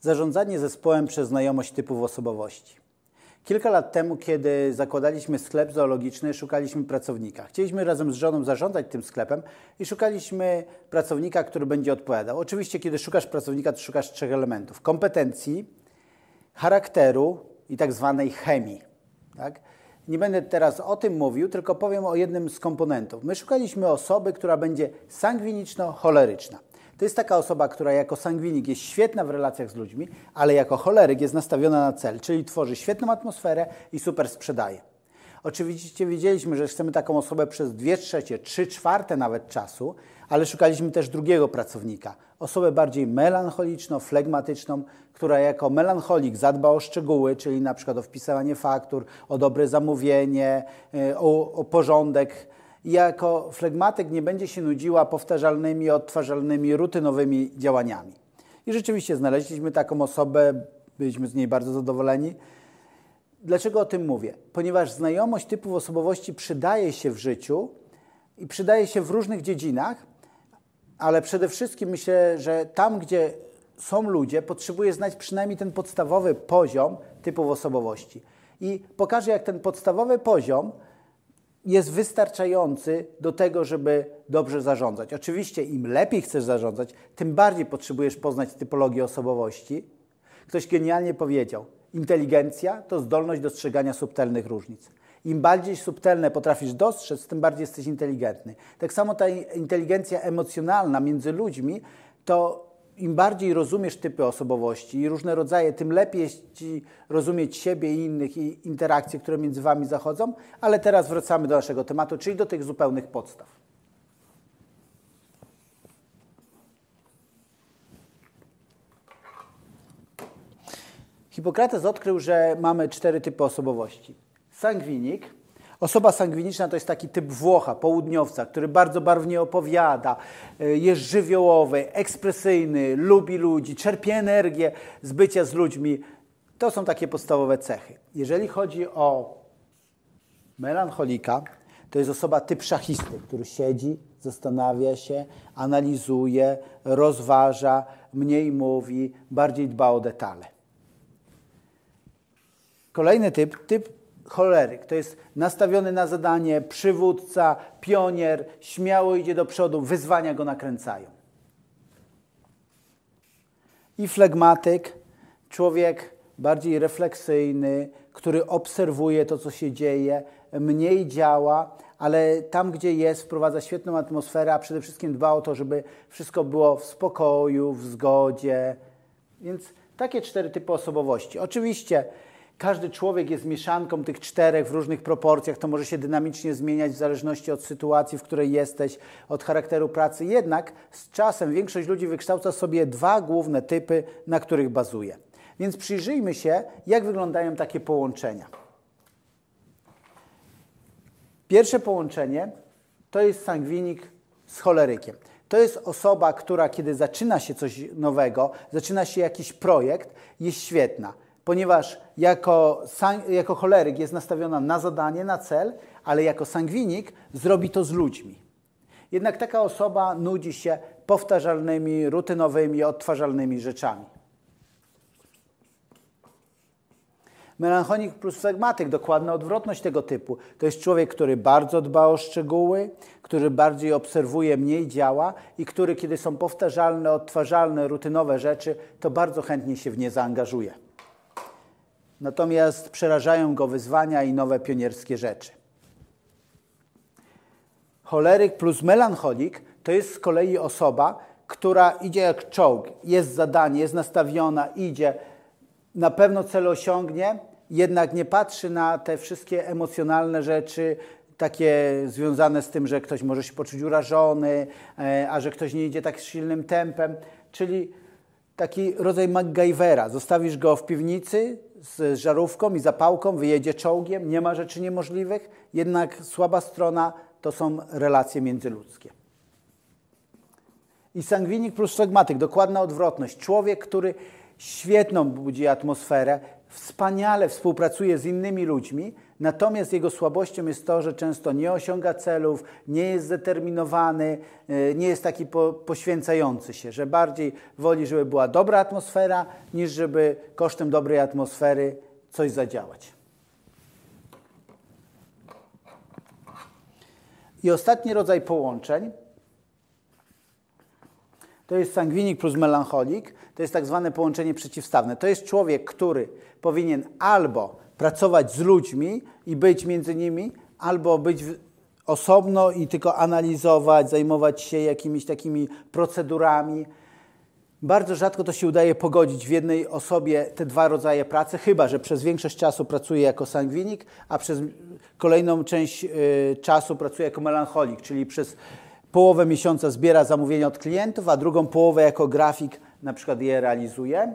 Zarządzanie zespołem przez znajomość typów osobowości. Kilka lat temu, kiedy zakładaliśmy sklep zoologiczny, szukaliśmy pracownika. Chcieliśmy razem z żoną zarządzać tym sklepem i szukaliśmy pracownika, który będzie odpowiadał. Oczywiście, kiedy szukasz pracownika, to szukasz trzech elementów: kompetencji, charakteru i tak zwanej chemii. Tak? Nie będę teraz o tym mówił, tylko powiem o jednym z komponentów. My szukaliśmy osoby, która będzie sangwiniczno-choleryczna. To jest taka osoba, która jako sangwinik jest świetna w relacjach z ludźmi, ale jako choleryk jest nastawiona na cel, czyli tworzy świetną atmosferę i super sprzedaje. Oczywiście wiedzieliśmy, że chcemy taką osobę przez dwie trzecie, trzy czwarte nawet czasu, ale szukaliśmy też drugiego pracownika. Osobę bardziej melancholiczną, flegmatyczną, która jako melancholik zadba o szczegóły, czyli na przykład o wpisywanie faktur, o dobre zamówienie, e, o, o porządek, jako flegmatyk nie będzie się nudziła powtarzalnymi, odtwarzalnymi, rutynowymi działaniami. I rzeczywiście znaleźliśmy taką osobę, byliśmy z niej bardzo zadowoleni. Dlaczego o tym mówię? Ponieważ znajomość typów osobowości przydaje się w życiu i przydaje się w różnych dziedzinach, ale przede wszystkim myślę, że tam, gdzie są ludzie, potrzebuje znać przynajmniej ten podstawowy poziom typów osobowości. I pokażę, jak ten podstawowy poziom jest wystarczający do tego, żeby dobrze zarządzać. Oczywiście, im lepiej chcesz zarządzać, tym bardziej potrzebujesz poznać typologię osobowości. Ktoś genialnie powiedział: inteligencja to zdolność dostrzegania subtelnych różnic. Im bardziej subtelne potrafisz dostrzec, tym bardziej jesteś inteligentny. Tak samo ta inteligencja emocjonalna między ludźmi to im bardziej rozumiesz typy osobowości i różne rodzaje, tym lepiej Ci rozumieć siebie i innych i interakcje, które między Wami zachodzą. Ale teraz wracamy do naszego tematu, czyli do tych zupełnych podstaw. Hipokrates odkrył, że mamy cztery typy osobowości. Sangwinik, Osoba sangwiniczna to jest taki typ Włocha, południowca, który bardzo barwnie opowiada, y, jest żywiołowy, ekspresyjny, lubi ludzi, czerpie energię z bycia z ludźmi. To są takie podstawowe cechy. Jeżeli chodzi o melancholika, to jest osoba typ szachisty, który siedzi, zastanawia się, analizuje, rozważa, mniej mówi, bardziej dba o detale. Kolejny typ, typ choleryk. To jest nastawiony na zadanie, przywódca, pionier, śmiało idzie do przodu, wyzwania go nakręcają. I flegmatyk, człowiek bardziej refleksyjny, który obserwuje to, co się dzieje, mniej działa, ale tam, gdzie jest, wprowadza świetną atmosferę, a przede wszystkim dba o to, żeby wszystko było w spokoju, w zgodzie. Więc takie cztery typy osobowości. Oczywiście każdy człowiek jest mieszanką tych czterech w różnych proporcjach. To może się dynamicznie zmieniać w zależności od sytuacji, w której jesteś, od charakteru pracy. Jednak z czasem większość ludzi wykształca sobie dwa główne typy, na których bazuje. Więc przyjrzyjmy się, jak wyglądają takie połączenia. Pierwsze połączenie to jest sangwinik z cholerykiem. To jest osoba, która kiedy zaczyna się coś nowego, zaczyna się jakiś projekt, jest świetna ponieważ jako, jako choleryk jest nastawiona na zadanie, na cel, ale jako sangwinik zrobi to z ludźmi. Jednak taka osoba nudzi się powtarzalnymi, rutynowymi, odtwarzalnymi rzeczami. Melancholik plus flegmatyk, dokładna odwrotność tego typu. To jest człowiek, który bardzo dba o szczegóły, który bardziej obserwuje, mniej działa i który, kiedy są powtarzalne, odtwarzalne, rutynowe rzeczy, to bardzo chętnie się w nie zaangażuje. Natomiast przerażają go wyzwania i nowe pionierskie rzeczy. Choleryk plus melancholik to jest z kolei osoba, która idzie jak czołg, jest zadanie, jest nastawiona, idzie, na pewno cel osiągnie, jednak nie patrzy na te wszystkie emocjonalne rzeczy, takie związane z tym, że ktoś może się poczuć urażony, e, a że ktoś nie idzie tak silnym tempem, czyli taki rodzaj MacGyvera. Zostawisz go w piwnicy z żarówką i zapałką, wyjedzie czołgiem, nie ma rzeczy niemożliwych, jednak słaba strona to są relacje międzyludzkie. I sangwinik plus flegmatyk, dokładna odwrotność. Człowiek, który świetną budzi atmosferę, wspaniale współpracuje z innymi ludźmi, Natomiast jego słabością jest to, że często nie osiąga celów, nie jest zdeterminowany, e, nie jest taki po, poświęcający się, że bardziej woli, żeby była dobra atmosfera, niż żeby kosztem dobrej atmosfery coś zadziałać. I ostatni rodzaj połączeń to jest sangwinik plus melancholik. To jest tak zwane połączenie przeciwstawne. To jest człowiek, który powinien albo pracować z ludźmi i być między nimi, albo być osobno i tylko analizować, zajmować się jakimiś takimi procedurami. Bardzo rzadko to się udaje pogodzić w jednej osobie te dwa rodzaje pracy, chyba że przez większość czasu pracuje jako sangwinik, a przez kolejną część y, czasu pracuje jako melancholik, czyli przez połowę miesiąca zbiera zamówienia od klientów, a drugą połowę jako grafik na przykład je realizuje.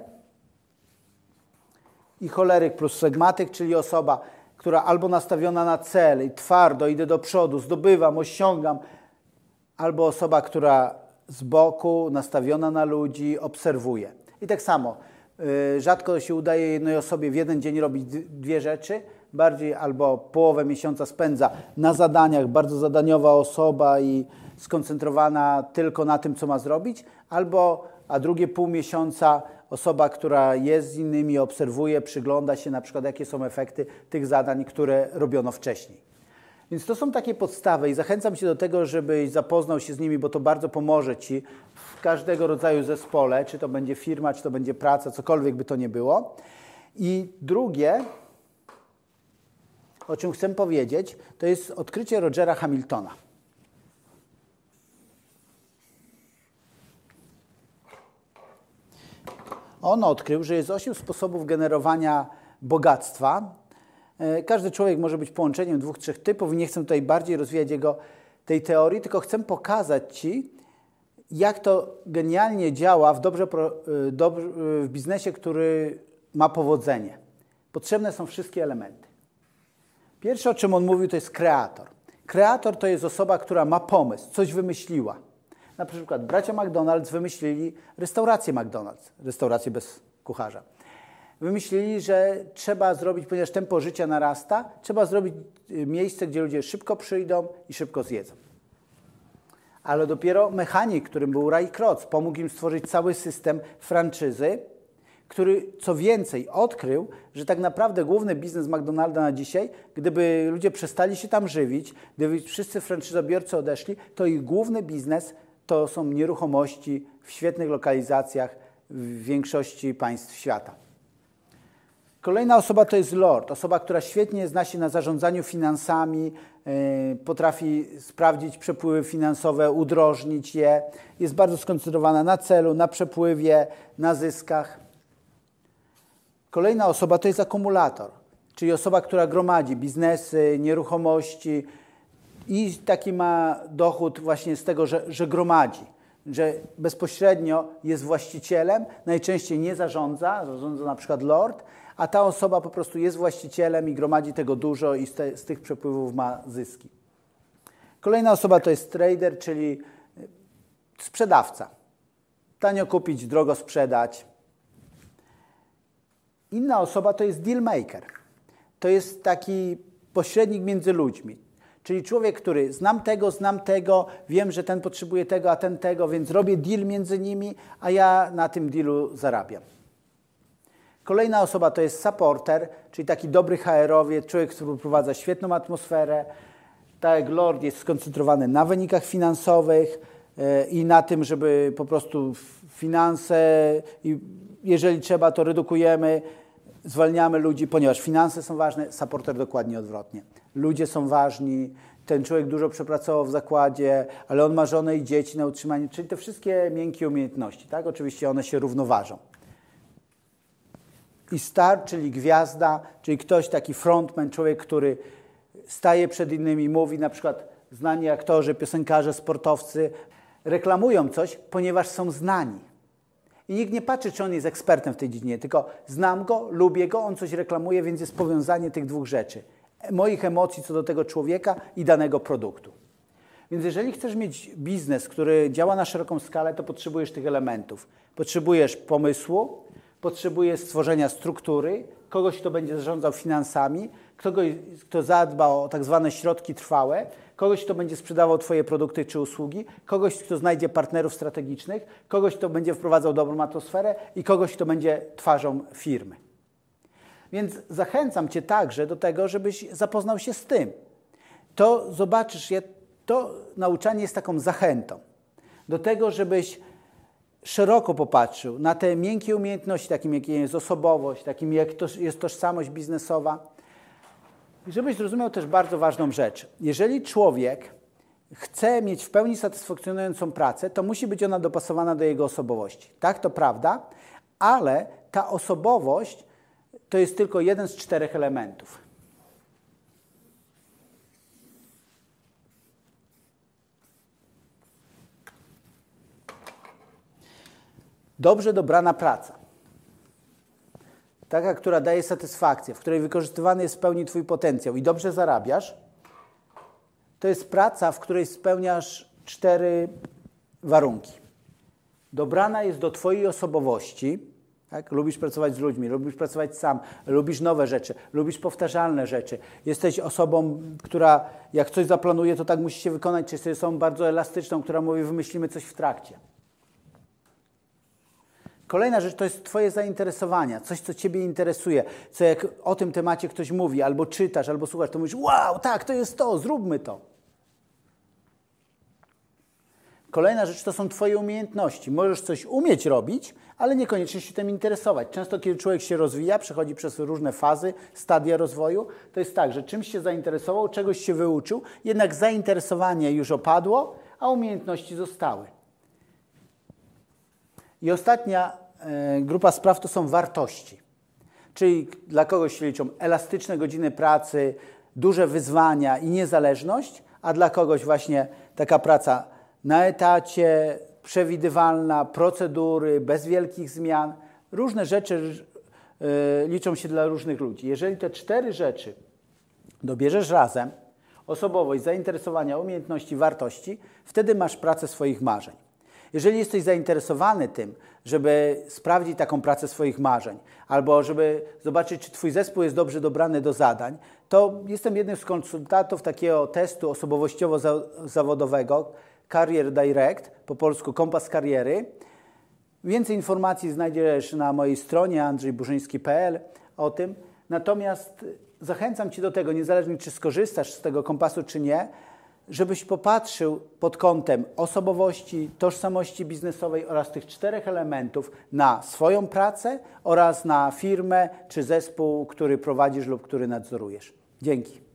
I choleryk plus flegmatyk, czyli osoba, która albo nastawiona na cel i twardo idę do przodu, zdobywam, osiągam, albo osoba, która z boku, nastawiona na ludzi, obserwuje. I tak samo, y, rzadko się udaje jednej osobie w jeden dzień robić dwie rzeczy, bardziej albo połowę miesiąca spędza na zadaniach, bardzo zadaniowa osoba i skoncentrowana tylko na tym, co ma zrobić, albo a drugie pół miesiąca osoba, która jest z innymi, obserwuje, przygląda się na przykład, jakie są efekty tych zadań, które robiono wcześniej. Więc to są takie podstawy i zachęcam Cię do tego, żebyś zapoznał się z nimi, bo to bardzo pomoże Ci w każdego rodzaju zespole, czy to będzie firma, czy to będzie praca, cokolwiek by to nie było. I drugie, o czym chcę powiedzieć, to jest odkrycie Rogera Hamiltona. On odkrył, że jest osiem sposobów generowania bogactwa. E, każdy człowiek może być połączeniem dwóch, trzech typów i nie chcę tutaj bardziej rozwijać jego, tej teorii, tylko chcę pokazać Ci, jak to genialnie działa w, dobrze, e, w biznesie, który ma powodzenie. Potrzebne są wszystkie elementy. Pierwsze, o czym on mówił, to jest kreator. Kreator to jest osoba, która ma pomysł, coś wymyśliła. Na przykład bracia McDonald's wymyślili restaurację McDonald's, restaurację bez kucharza. Wymyślili, że trzeba zrobić, ponieważ tempo życia narasta, trzeba zrobić y, miejsce, gdzie ludzie szybko przyjdą i szybko zjedzą. Ale dopiero mechanik, którym był Ray Kroc, pomógł im stworzyć cały system franczyzy, który co więcej odkrył, że tak naprawdę główny biznes McDonalda na dzisiaj, gdyby ludzie przestali się tam żywić, gdyby wszyscy franczyzobiorcy odeszli, to ich główny biznes to są nieruchomości w świetnych lokalizacjach w większości państw świata. Kolejna osoba to jest lord, osoba, która świetnie zna się na zarządzaniu finansami, yy, potrafi sprawdzić przepływy finansowe, udrożnić je, jest bardzo skoncentrowana na celu, na przepływie, na zyskach. Kolejna osoba to jest akumulator, czyli osoba, która gromadzi biznesy, nieruchomości, i taki ma dochód właśnie z tego, że, że gromadzi, że bezpośrednio jest właścicielem, najczęściej nie zarządza, zarządza na przykład lord, a ta osoba po prostu jest właścicielem i gromadzi tego dużo i z, te, z tych przepływów ma zyski. Kolejna osoba to jest trader, czyli sprzedawca. Tanio kupić, drogo sprzedać. Inna osoba to jest deal maker. To jest taki pośrednik między ludźmi. Czyli człowiek, który znam tego, znam tego, wiem, że ten potrzebuje tego, a ten tego, więc robię deal między nimi, a ja na tym dealu zarabiam. Kolejna osoba to jest supporter, czyli taki dobry HR-owiec, człowiek, który wprowadza świetną atmosferę. Tak jak Lord jest skoncentrowany na wynikach finansowych e, i na tym, żeby po prostu finanse, jeżeli trzeba, to redukujemy, zwalniamy ludzi, ponieważ finanse są ważne, supporter dokładnie odwrotnie ludzie są ważni, ten człowiek dużo przepracował w zakładzie, ale on ma żonę i dzieci na utrzymanie, czyli te wszystkie miękkie umiejętności, tak? Oczywiście one się równoważą. I star, czyli gwiazda, czyli ktoś taki frontman, człowiek, który staje przed innymi, mówi na przykład znani aktorzy, piosenkarze, sportowcy reklamują coś, ponieważ są znani. I nikt nie patrzy, czy on jest ekspertem w tej dziedzinie, tylko znam go, lubię go, on coś reklamuje, więc jest powiązanie tych dwóch rzeczy moich emocji co do tego człowieka i danego produktu. Więc jeżeli chcesz mieć biznes, który działa na szeroką skalę, to potrzebujesz tych elementów. Potrzebujesz pomysłu, potrzebuje stworzenia struktury, kogoś, kto będzie zarządzał finansami, kogoś, kto zadba o tak zwane środki trwałe, kogoś, kto będzie sprzedawał Twoje produkty czy usługi, kogoś, kto znajdzie partnerów strategicznych, kogoś, kto będzie wprowadzał dobrą atmosferę i kogoś, kto będzie twarzą firmy. Więc zachęcam Cię także do tego, żebyś zapoznał się z tym. To zobaczysz, to nauczanie jest taką zachętą do tego, żebyś szeroko popatrzył na te miękkie umiejętności, takim jak jest osobowość, takim jak to jest tożsamość biznesowa. I żebyś zrozumiał też bardzo ważną rzecz. Jeżeli człowiek chce mieć w pełni satysfakcjonującą pracę, to musi być ona dopasowana do jego osobowości. Tak, to prawda, ale ta osobowość to jest tylko jeden z czterech elementów. Dobrze dobrana praca. Taka, która daje satysfakcję, w której wykorzystywany jest w pełni Twój potencjał i dobrze zarabiasz, to jest praca, w której spełniasz cztery warunki. Dobrana jest do Twojej osobowości, tak? Lubisz pracować z ludźmi, lubisz pracować sam, lubisz nowe rzeczy, lubisz powtarzalne rzeczy. Jesteś osobą, która jak coś zaplanuje, to tak musi się wykonać, czy jesteś osobą bardzo elastyczną, która mówi, wymyślimy coś w trakcie. Kolejna rzecz to jest Twoje zainteresowania, coś, co Ciebie interesuje, co jak o tym temacie ktoś mówi, albo czytasz, albo słuchasz, to mówisz, wow, tak, to jest to, zróbmy to. Kolejna rzecz to są Twoje umiejętności. Możesz coś umieć robić, ale niekoniecznie się tym interesować. Często, kiedy człowiek się rozwija, przechodzi przez różne fazy, stadia rozwoju, to jest tak, że czymś się zainteresował, czegoś się wyuczył, jednak zainteresowanie już opadło, a umiejętności zostały. I ostatnia grupa spraw to są wartości. Czyli dla kogoś się liczą elastyczne godziny pracy, duże wyzwania i niezależność, a dla kogoś właśnie taka praca na etacie, przewidywalna, procedury, bez wielkich zmian. Różne rzeczy e, liczą się dla różnych ludzi. Jeżeli te cztery rzeczy dobierzesz razem, osobowość, zainteresowania, umiejętności, wartości, wtedy masz pracę swoich marzeń. Jeżeli jesteś zainteresowany tym, żeby sprawdzić taką pracę swoich marzeń, albo żeby zobaczyć, czy Twój zespół jest dobrze dobrany do zadań, to jestem jednym z konsultantów takiego testu osobowościowo-zawodowego Career Direct, po polsku Kompas Kariery. Więcej informacji znajdziesz na mojej stronie andrzejburzyński.pl o tym. Natomiast zachęcam Cię do tego, niezależnie czy skorzystasz z tego kompasu, czy nie, żebyś popatrzył pod kątem osobowości, tożsamości biznesowej oraz tych czterech elementów na swoją pracę oraz na firmę czy zespół, który prowadzisz lub który nadzorujesz. Dzięki.